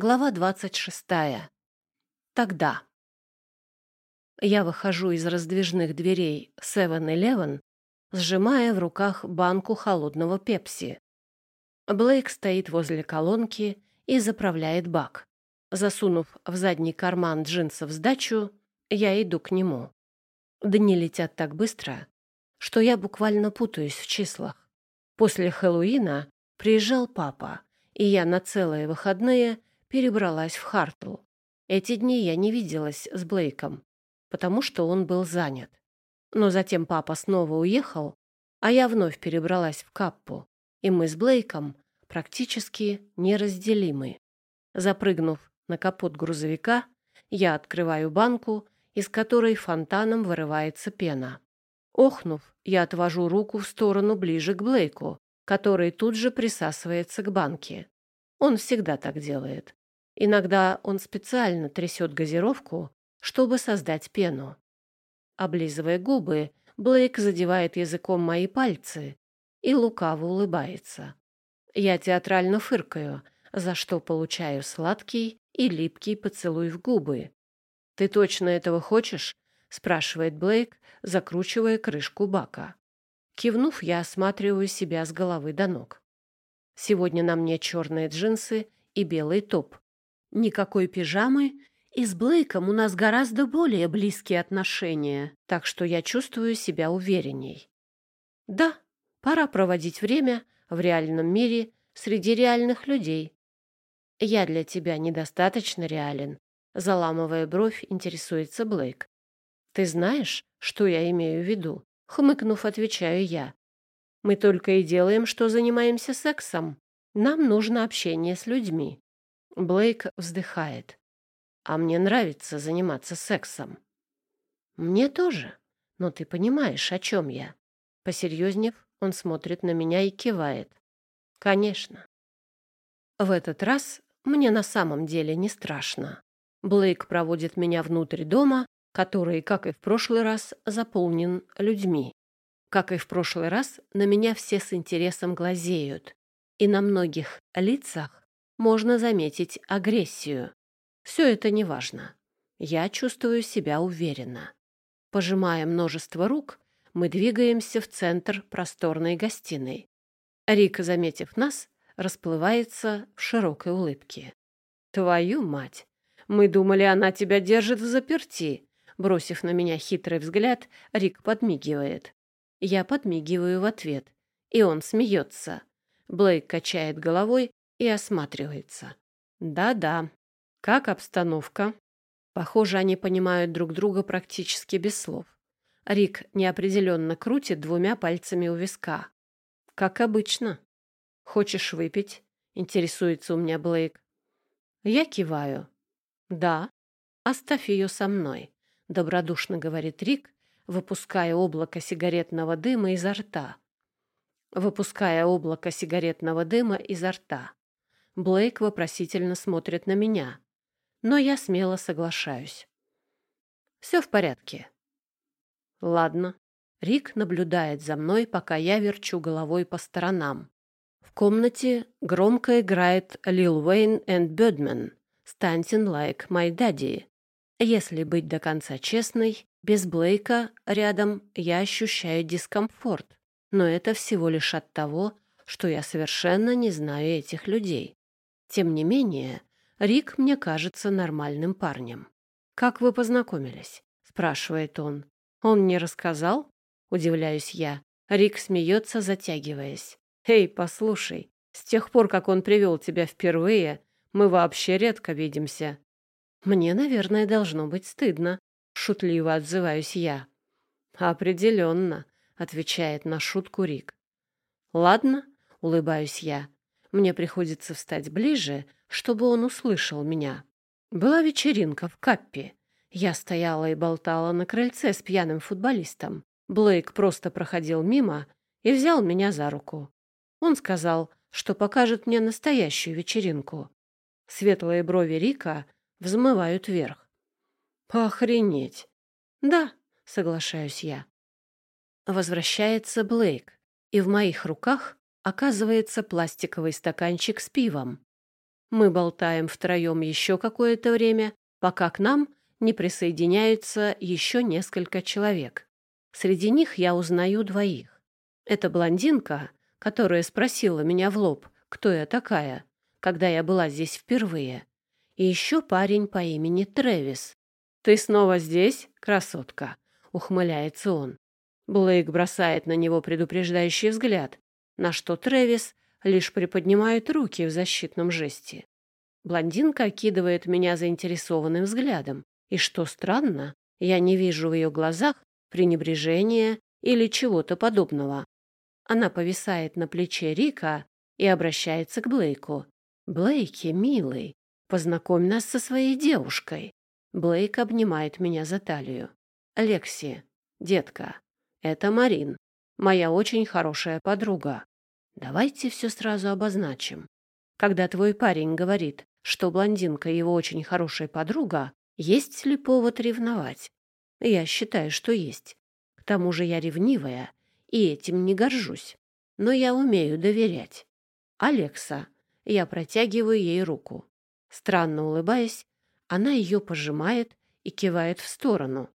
Глава двадцать шестая. Тогда. Я выхожу из раздвижных дверей 7-Eleven, сжимая в руках банку холодного пепси. Блейк стоит возле колонки и заправляет бак. Засунув в задний карман джинсов сдачу, я иду к нему. Дни летят так быстро, что я буквально путаюсь в числах. После Хэллоуина приезжал папа, и я на целые выходные перебралась в Хартл. Эти дни я не виделась с Блейком, потому что он был занят. Но затем папа снова уехал, а я вновь перебралась в Каппу, и мы с Блейком практически неразделимы. Запрыгнув на капот грузовика, я открываю банку, из которой фонтаном вырывается пена. Охнув, я отвожу руку в сторону ближе к Блейку, который тут же присасывается к банке. Он всегда так делает. Иногда он специально трясет газировку, чтобы создать пену. Облизывая губы, Блейк задевает языком мои пальцы и лукаво улыбается. Я театрально фыркаю, за что получаю сладкий и липкий поцелуй в губы. «Ты точно этого хочешь?» — спрашивает Блейк, закручивая крышку бака. Кивнув, я осматриваю себя с головы до ног. Сегодня на мне черные джинсы и белый топ. Никакой пижамы и с Блейком у нас гораздо более близкие отношения, так что я чувствую себя уверенней. Да, пора проводить время в реальном мире среди реальных людей. Я для тебя недостаточно реален, заламывая бровь, интересуется Блейк. Ты знаешь, что я имею в виду? Хмыкнув, отвечаю я. Мы только и делаем, что занимаемся сексом. Нам нужно общение с людьми. Блейк вздыхает а мне нравится заниматься сексом. Мне тоже, но ты понимаешь, о чем я. Посерьезнев, он смотрит на меня и кивает. Конечно. В этот раз мне на самом деле не страшно. Блейк проводит меня внутрь дома, который, как и в прошлый раз, заполнен людьми. Как и в прошлый раз, на меня все с интересом глазеют, и на многих лицах можно заметить агрессию. Все это неважно. Я чувствую себя уверенно. Пожимая множество рук, мы двигаемся в центр просторной гостиной. Рика, заметив нас, расплывается в широкой улыбке. «Твою мать! Мы думали, она тебя держит в заперти!» Бросив на меня хитрый взгляд, Рик подмигивает. Я подмигиваю в ответ, и он смеется. Блейк качает головой и осматривается. «Да-да, как обстановка? Похоже, они понимают друг друга практически без слов. Рик неопределенно крутит двумя пальцами у виска. Как обычно. Хочешь выпить? Интересуется у меня Блейк. Я киваю. Да. Оставь ее со мной, добродушно говорит Рик, выпуская облако сигаретного дыма изо рта. Выпуская облако сигаретного дыма изо рта. Блейк вопросительно смотрит на меня но я смело соглашаюсь. Все в порядке. Ладно. Рик наблюдает за мной, пока я верчу головой по сторонам. В комнате громко играет Lil Wayne and Birdman «Stunting like my daddy». Если быть до конца честной, без Блейка рядом я ощущаю дискомфорт, но это всего лишь от того, что я совершенно не знаю этих людей. Тем не менее, Рик мне кажется нормальным парнем. «Как вы познакомились?» — спрашивает он. «Он не рассказал?» — удивляюсь я. Рик смеется, затягиваясь. «Эй, послушай, с тех пор, как он привел тебя впервые, мы вообще редко видимся». «Мне, наверное, должно быть стыдно», — шутливо отзываюсь я. «Определенно», — отвечает на шутку Рик. «Ладно», — улыбаюсь я. «Мне приходится встать ближе, чтобы он услышал меня. Была вечеринка в Каппе. Я стояла и болтала на крыльце с пьяным футболистом. Блейк просто проходил мимо и взял меня за руку. Он сказал, что покажет мне настоящую вечеринку. Светлые брови Рика взмывают вверх. «Охренеть!» «Да», — соглашаюсь я. Возвращается Блейк, и в моих руках оказывается пластиковый стаканчик с пивом. Мы болтаем втроем еще какое-то время, пока к нам не присоединяются еще несколько человек. Среди них я узнаю двоих. Это блондинка, которая спросила меня в лоб, кто я такая, когда я была здесь впервые. И еще парень по имени Трэвис. «Ты снова здесь, красотка?» — ухмыляется он. Блейк бросает на него предупреждающий взгляд, на что Трэвис лишь приподнимает руки в защитном жесте. Блондинка окидывает меня заинтересованным взглядом, и, что странно, я не вижу в ее глазах пренебрежения или чего-то подобного. Она повисает на плече Рика и обращается к Блейку. «Блейки, милый, познакомь нас со своей девушкой». Блейк обнимает меня за талию. «Лекси, детка, это Марин, моя очень хорошая подруга. Давайте все сразу обозначим. Когда твой парень говорит, что блондинка его очень хорошая подруга, есть ли повод ревновать? Я считаю, что есть. К тому же я ревнивая и этим не горжусь. Но я умею доверять. Алекса, я протягиваю ей руку. Странно улыбаясь, она ее пожимает и кивает в сторону.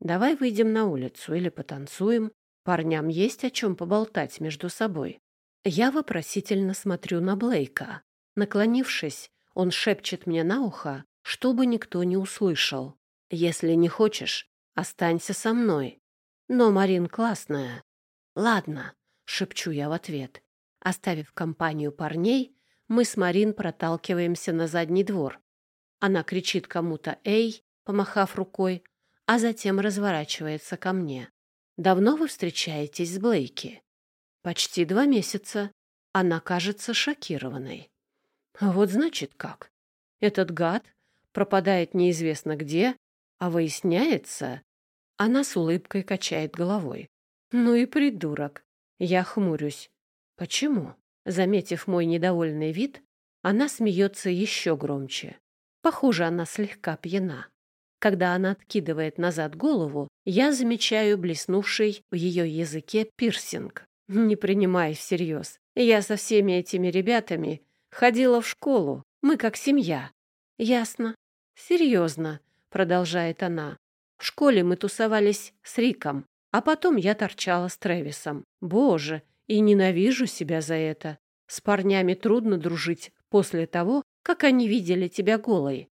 Давай выйдем на улицу или потанцуем. Парням есть о чем поболтать между собой. Я вопросительно смотрю на Блейка. Наклонившись, он шепчет мне на ухо, чтобы никто не услышал. «Если не хочешь, останься со мной. Но Марин классная». «Ладно», — шепчу я в ответ. Оставив компанию парней, мы с Марин проталкиваемся на задний двор. Она кричит кому-то «Эй!», помахав рукой, а затем разворачивается ко мне. «Давно вы встречаетесь с Блейки?» Почти два месяца. Она кажется шокированной. Вот значит как. Этот гад пропадает неизвестно где, а выясняется... Она с улыбкой качает головой. Ну и придурок. Я хмурюсь. Почему? Заметив мой недовольный вид, она смеется еще громче. Похоже, она слегка пьяна. Когда она откидывает назад голову, я замечаю блеснувший в ее языке пирсинг. Не принимай всерьез. Я со всеми этими ребятами ходила в школу. Мы как семья. Ясно. Серьезно, продолжает она. В школе мы тусовались с Риком, а потом я торчала с Трэвисом. Боже, и ненавижу себя за это. С парнями трудно дружить после того, как они видели тебя голой.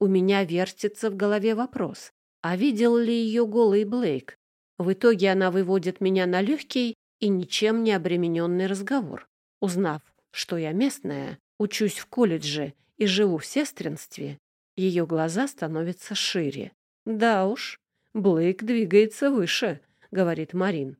У меня вертится в голове вопрос, а видел ли ее голый Блейк? В итоге она выводит меня на легкий и ничем не обремененный разговор. Узнав, что я местная, учусь в колледже и живу в сестринстве, ее глаза становятся шире. «Да уж, Блейк двигается выше», — говорит Марин.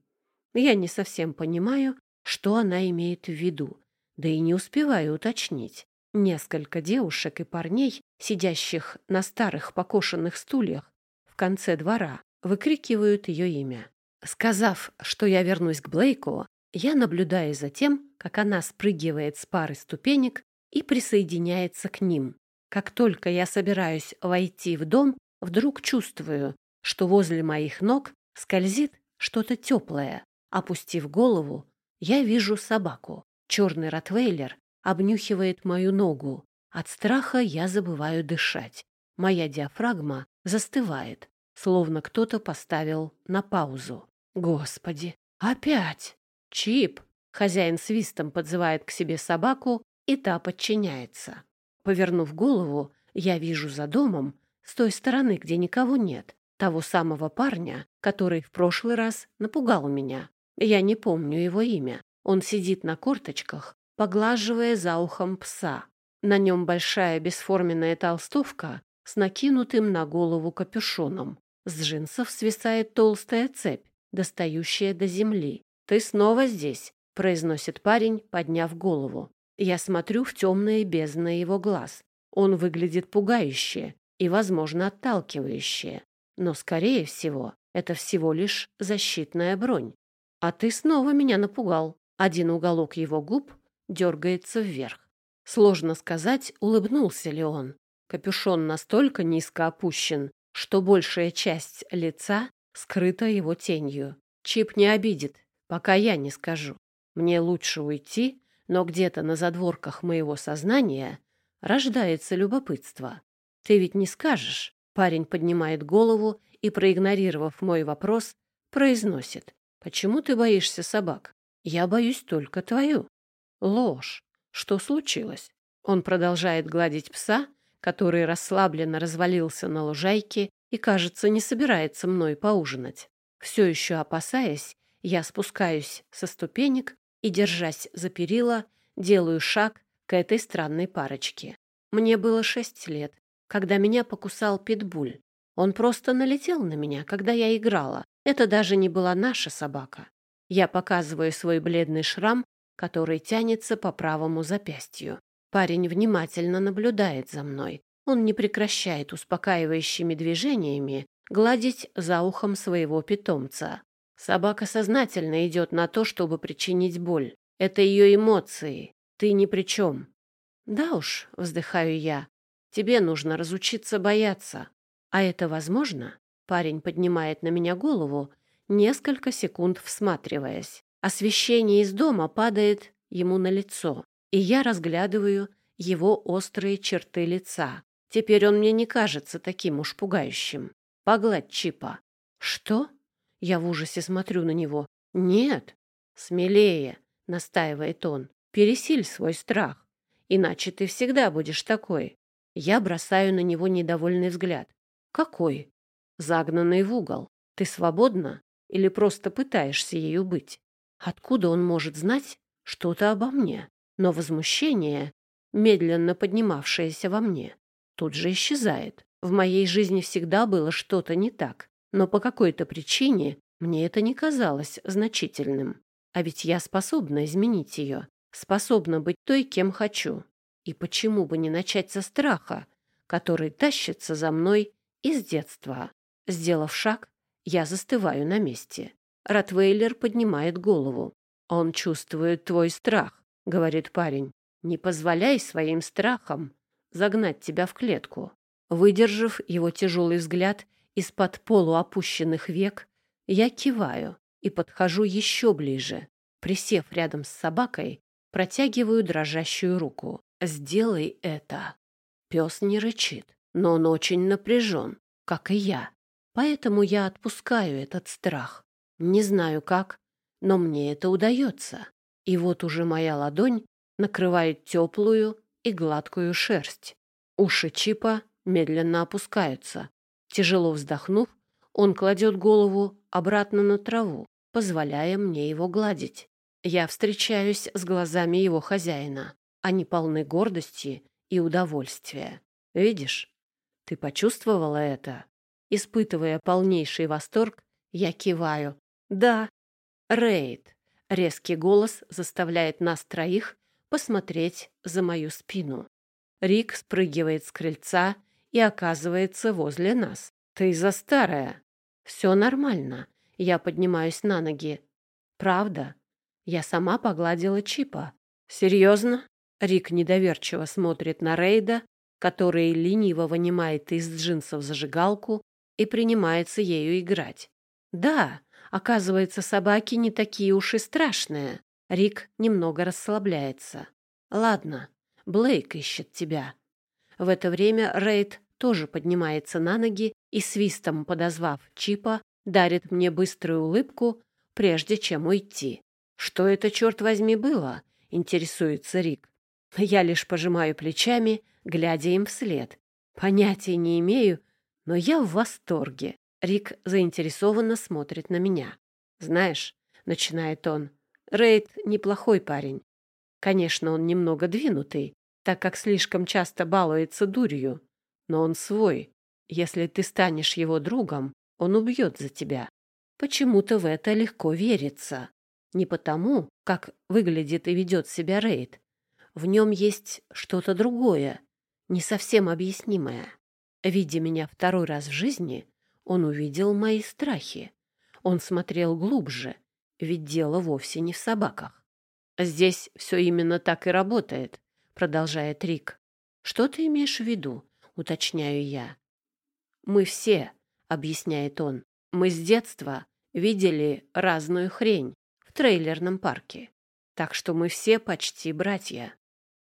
Я не совсем понимаю, что она имеет в виду, да и не успеваю уточнить. Несколько девушек и парней, сидящих на старых покошенных стульях в конце двора, выкрикивают ее имя. Сказав, что я вернусь к Блейку, я наблюдаю за тем, как она спрыгивает с пары ступенек и присоединяется к ним. Как только я собираюсь войти в дом, вдруг чувствую, что возле моих ног скользит что-то теплое. Опустив голову, я вижу собаку. Черный ротвейлер обнюхивает мою ногу. От страха я забываю дышать. Моя диафрагма застывает, словно кто-то поставил на паузу. Господи, опять! Чип! Хозяин свистом подзывает к себе собаку, и та подчиняется. Повернув голову, я вижу за домом, с той стороны, где никого нет, того самого парня, который в прошлый раз напугал меня. Я не помню его имя. Он сидит на корточках, поглаживая за ухом пса. На нем большая бесформенная толстовка с накинутым на голову капюшоном. С джинсов свисает толстая цепь достающая до земли. «Ты снова здесь», — произносит парень, подняв голову. Я смотрю в темные бездны его глаз. Он выглядит пугающе и, возможно, отталкивающе. Но, скорее всего, это всего лишь защитная бронь. А ты снова меня напугал. Один уголок его губ дергается вверх. Сложно сказать, улыбнулся ли он. Капюшон настолько низко опущен, что большая часть лица скрыта его тенью. Чип не обидит, пока я не скажу. Мне лучше уйти, но где-то на задворках моего сознания Рождается любопытство. Ты ведь не скажешь. Парень поднимает голову и, проигнорировав мой вопрос, произносит. Почему ты боишься собак? Я боюсь только твою. Ложь. Что случилось? Он продолжает гладить пса, который расслабленно развалился на лужайке и, кажется, не собирается мной поужинать. Все еще опасаясь, я спускаюсь со ступенек и, держась за перила, делаю шаг к этой странной парочке. Мне было шесть лет, когда меня покусал питбуль. Он просто налетел на меня, когда я играла. Это даже не была наша собака. Я показываю свой бледный шрам, который тянется по правому запястью. Парень внимательно наблюдает за мной. Он не прекращает успокаивающими движениями гладить за ухом своего питомца. Собака сознательно идет на то, чтобы причинить боль. Это ее эмоции. Ты ни при чем. Да уж, вздыхаю я. Тебе нужно разучиться бояться. А это возможно? Парень поднимает на меня голову, несколько секунд всматриваясь. Освещение из дома падает ему на лицо, и я разглядываю его острые черты лица. Теперь он мне не кажется таким уж пугающим. Погладь Чипа. Что? Я в ужасе смотрю на него. «Нет, смелее», — настаивает он. «Пересиль свой страх, иначе ты всегда будешь такой». Я бросаю на него недовольный взгляд. «Какой?» «Загнанный в угол. Ты свободна или просто пытаешься ею быть?» Откуда он может знать что-то обо мне? Но возмущение, медленно поднимавшееся во мне, тут же исчезает. В моей жизни всегда было что-то не так но по какой-то причине мне это не казалось значительным. А ведь я способна изменить ее, способна быть той, кем хочу. И почему бы не начать со страха, который тащится за мной из детства? Сделав шаг, я застываю на месте. Ротвейлер поднимает голову. «Он чувствует твой страх», — говорит парень. «Не позволяй своим страхам загнать тебя в клетку». Выдержав его тяжелый взгляд, из-под полуопущенных век я киваю и подхожу еще ближе. Присев рядом с собакой, протягиваю дрожащую руку. «Сделай это!» Пес не рычит, но он очень напряжен, как и я. Поэтому я отпускаю этот страх. Не знаю как, но мне это удается. И вот уже моя ладонь накрывает теплую и гладкую шерсть. Уши Чипа медленно опускаются, Тяжело вздохнув, он кладет голову обратно на траву, позволяя мне его гладить. Я встречаюсь с глазами его хозяина. Они полны гордости и удовольствия. Видишь, ты почувствовала это? Испытывая полнейший восторг, я киваю. Да, Рейд. Резкий голос заставляет нас троих посмотреть за мою спину. Рик спрыгивает с крыльца и оказывается возле нас. Ты за старая. Все нормально. Я поднимаюсь на ноги. Правда? Я сама погладила Чипа. Серьезно? Рик недоверчиво смотрит на Рейда, который лениво вынимает из джинсов зажигалку и принимается ею играть. Да, оказывается, собаки не такие уж и страшные. Рик немного расслабляется. Ладно, Блейк ищет тебя. В это время Рейд тоже поднимается на ноги и, свистом подозвав Чипа, дарит мне быструю улыбку, прежде чем уйти. «Что это, черт возьми, было?» — интересуется Рик. Я лишь пожимаю плечами, глядя им вслед. Понятия не имею, но я в восторге. Рик заинтересованно смотрит на меня. «Знаешь», — начинает он, — «Рейд неплохой парень. Конечно, он немного двинутый, так как слишком часто балуется дурью, но он свой. Если ты станешь его другом, он убьет за тебя. Почему-то в это легко верится. Не потому, как выглядит и ведет себя Рейд. В нем есть что-то другое, не совсем объяснимое. Видя меня второй раз в жизни, он увидел мои страхи. Он смотрел глубже, ведь дело вовсе не в собаках. «Здесь все именно так и работает», — продолжает Рик. «Что ты имеешь в виду?» — уточняю я. «Мы все», — объясняет он, — «мы с детства видели разную хрень в трейлерном парке, так что мы все почти братья».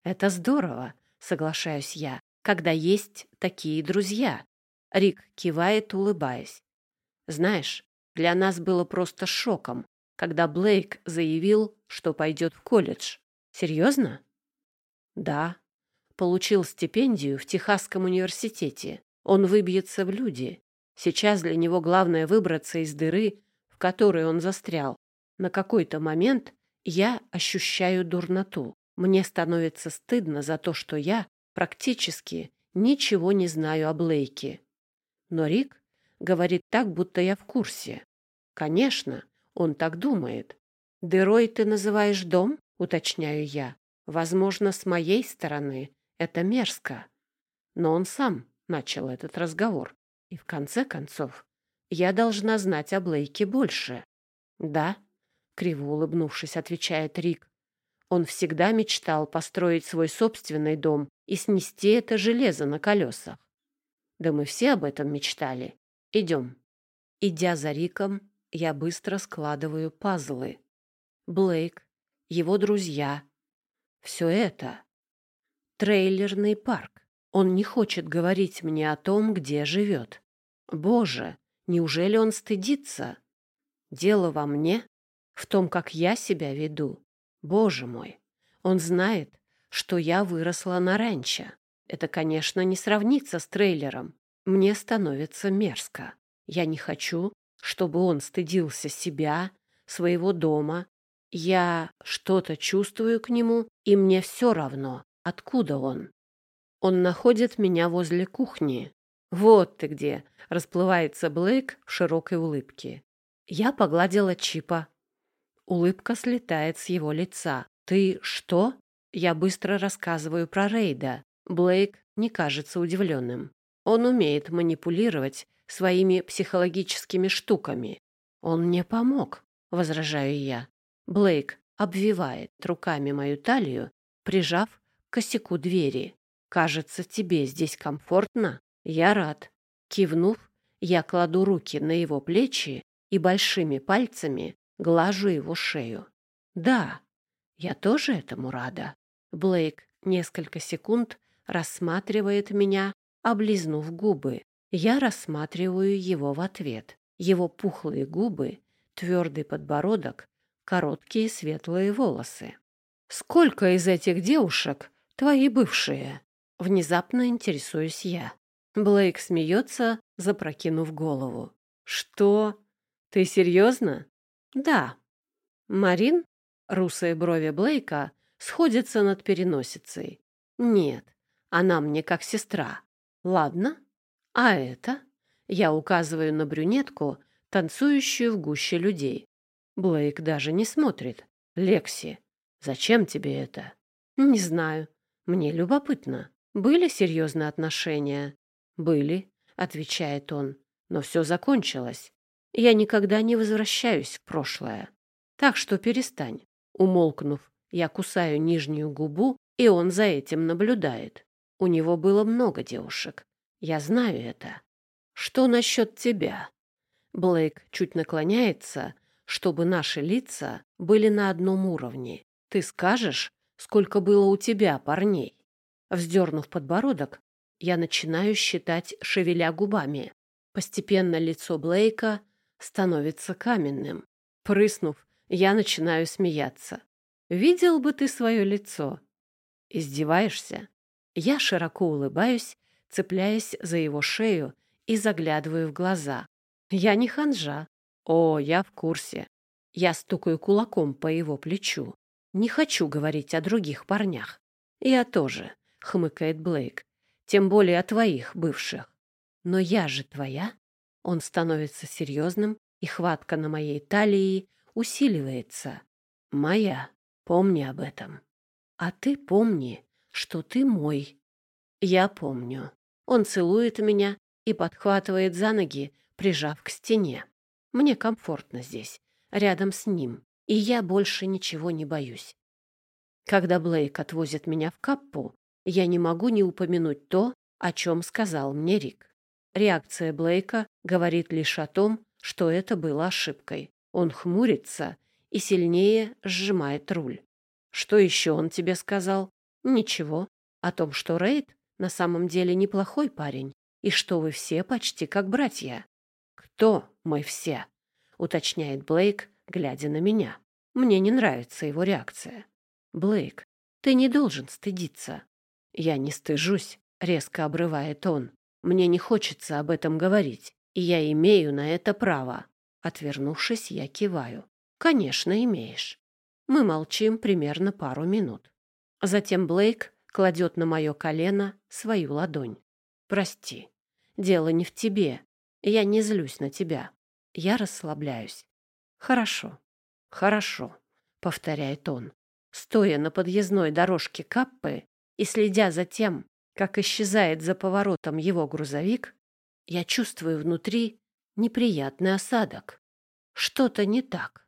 «Это здорово», — соглашаюсь я, когда есть такие друзья. Рик кивает, улыбаясь. Знаешь, для нас было просто шоком, когда Блейк заявил, что пойдет в колледж. Серьезно? Да. Получил стипендию в Техасском университете. Он выбьется в люди. Сейчас для него главное выбраться из дыры, в которой он застрял. На какой-то момент я ощущаю дурноту. Мне становится стыдно за то, что я практически ничего не знаю о Блейке. Но Рик говорит так, будто я в курсе. Конечно, он так думает. «Дырой ты называешь дом?» — уточняю я. «Возможно, с моей стороны это мерзко». Но он сам начал этот разговор. И в конце концов, я должна знать о Блейке больше. «Да», — криво улыбнувшись, отвечает Рик. Он всегда мечтал построить свой собственный дом и снести это железо на колесах. Да мы все об этом мечтали. Идем. Идя за Риком, я быстро складываю пазлы. Блейк, его друзья. Все это. Трейлерный парк. Он не хочет говорить мне о том, где живет. Боже, неужели он стыдится? Дело во мне, в том, как я себя веду. Боже мой, он знает, что я выросла на ранчо. Это, конечно, не сравнится с трейлером. Мне становится мерзко. Я не хочу, чтобы он стыдился себя, своего дома. Я что-то чувствую к нему, и мне все равно, откуда он. Он находит меня возле кухни. «Вот ты где!» — расплывается Блейк в широкой улыбке. Я погладила Чипа. Улыбка слетает с его лица. «Ты что?» Я быстро рассказываю про Рейда. Блейк не кажется удивленным. Он умеет манипулировать своими психологическими штуками. Он мне помог, возражаю я. Блейк обвивает руками мою талию, прижав к косяку двери. Кажется, тебе здесь комфортно? Я рад. Кивнув, я кладу руки на его плечи и большими пальцами глажу его шею. Да, я тоже этому рада. Блейк несколько секунд рассматривает меня, облизнув губы. Я рассматриваю его в ответ. Его пухлые губы, твердый подбородок, короткие светлые волосы. «Сколько из этих девушек твои бывшие?» Внезапно интересуюсь я. Блейк смеется, запрокинув голову. «Что? Ты серьезно?» «Да». Марин, русые брови Блейка, сходятся над переносицей. «Нет, она мне как сестра. Ладно, а это? Я указываю на брюнетку, танцующую в гуще людей. Блейк даже не смотрит. Лекси, зачем тебе это? Не знаю. Мне любопытно. Были серьезные отношения? Были, отвечает он. Но все закончилось. Я никогда не возвращаюсь в прошлое. Так что перестань. Умолкнув, я кусаю нижнюю губу, и он за этим наблюдает. У него было много девушек. Я знаю это. Что насчет тебя? Блейк чуть наклоняется, чтобы наши лица были на одном уровне. Ты скажешь, сколько было у тебя парней? Вздернув подбородок, я начинаю считать, шевеля губами. Постепенно лицо Блейка становится каменным. Прыснув, я начинаю смеяться. Видел бы ты свое лицо. Издеваешься? Я широко улыбаюсь цепляясь за его шею и заглядываю в глаза. Я не ханжа. О, я в курсе. Я стукаю кулаком по его плечу. Не хочу говорить о других парнях. Я тоже, хмыкает Блейк. Тем более о твоих бывших. Но я же твоя. Он становится серьезным, и хватка на моей талии усиливается. Моя. Помни об этом. А ты помни, что ты мой. Я помню. Он целует меня и подхватывает за ноги, прижав к стене. Мне комфортно здесь, рядом с ним, и я больше ничего не боюсь. Когда Блейк отвозит меня в Каппу, я не могу не упомянуть то, о чем сказал мне Рик. Реакция Блейка говорит лишь о том, что это было ошибкой. Он хмурится и сильнее сжимает руль. Что еще он тебе сказал? Ничего. О том, что Рейд на самом деле неплохой парень, и что вы все почти как братья. Кто мы все? уточняет Блейк, глядя на меня. Мне не нравится его реакция. Блейк, ты не должен стыдиться. Я не стыжусь, резко обрывает он. Мне не хочется об этом говорить, и я имею на это право. Отвернувшись, я киваю. Конечно, имеешь. Мы молчим примерно пару минут. Затем Блейк кладет на мое колено свою ладонь. Прости, дело не в тебе. Я не злюсь на тебя. Я расслабляюсь. Хорошо, хорошо, повторяет он. Стоя на подъездной дорожке Каппы и следя за тем, как исчезает за поворотом его грузовик, я чувствую внутри неприятный осадок. Что-то не так.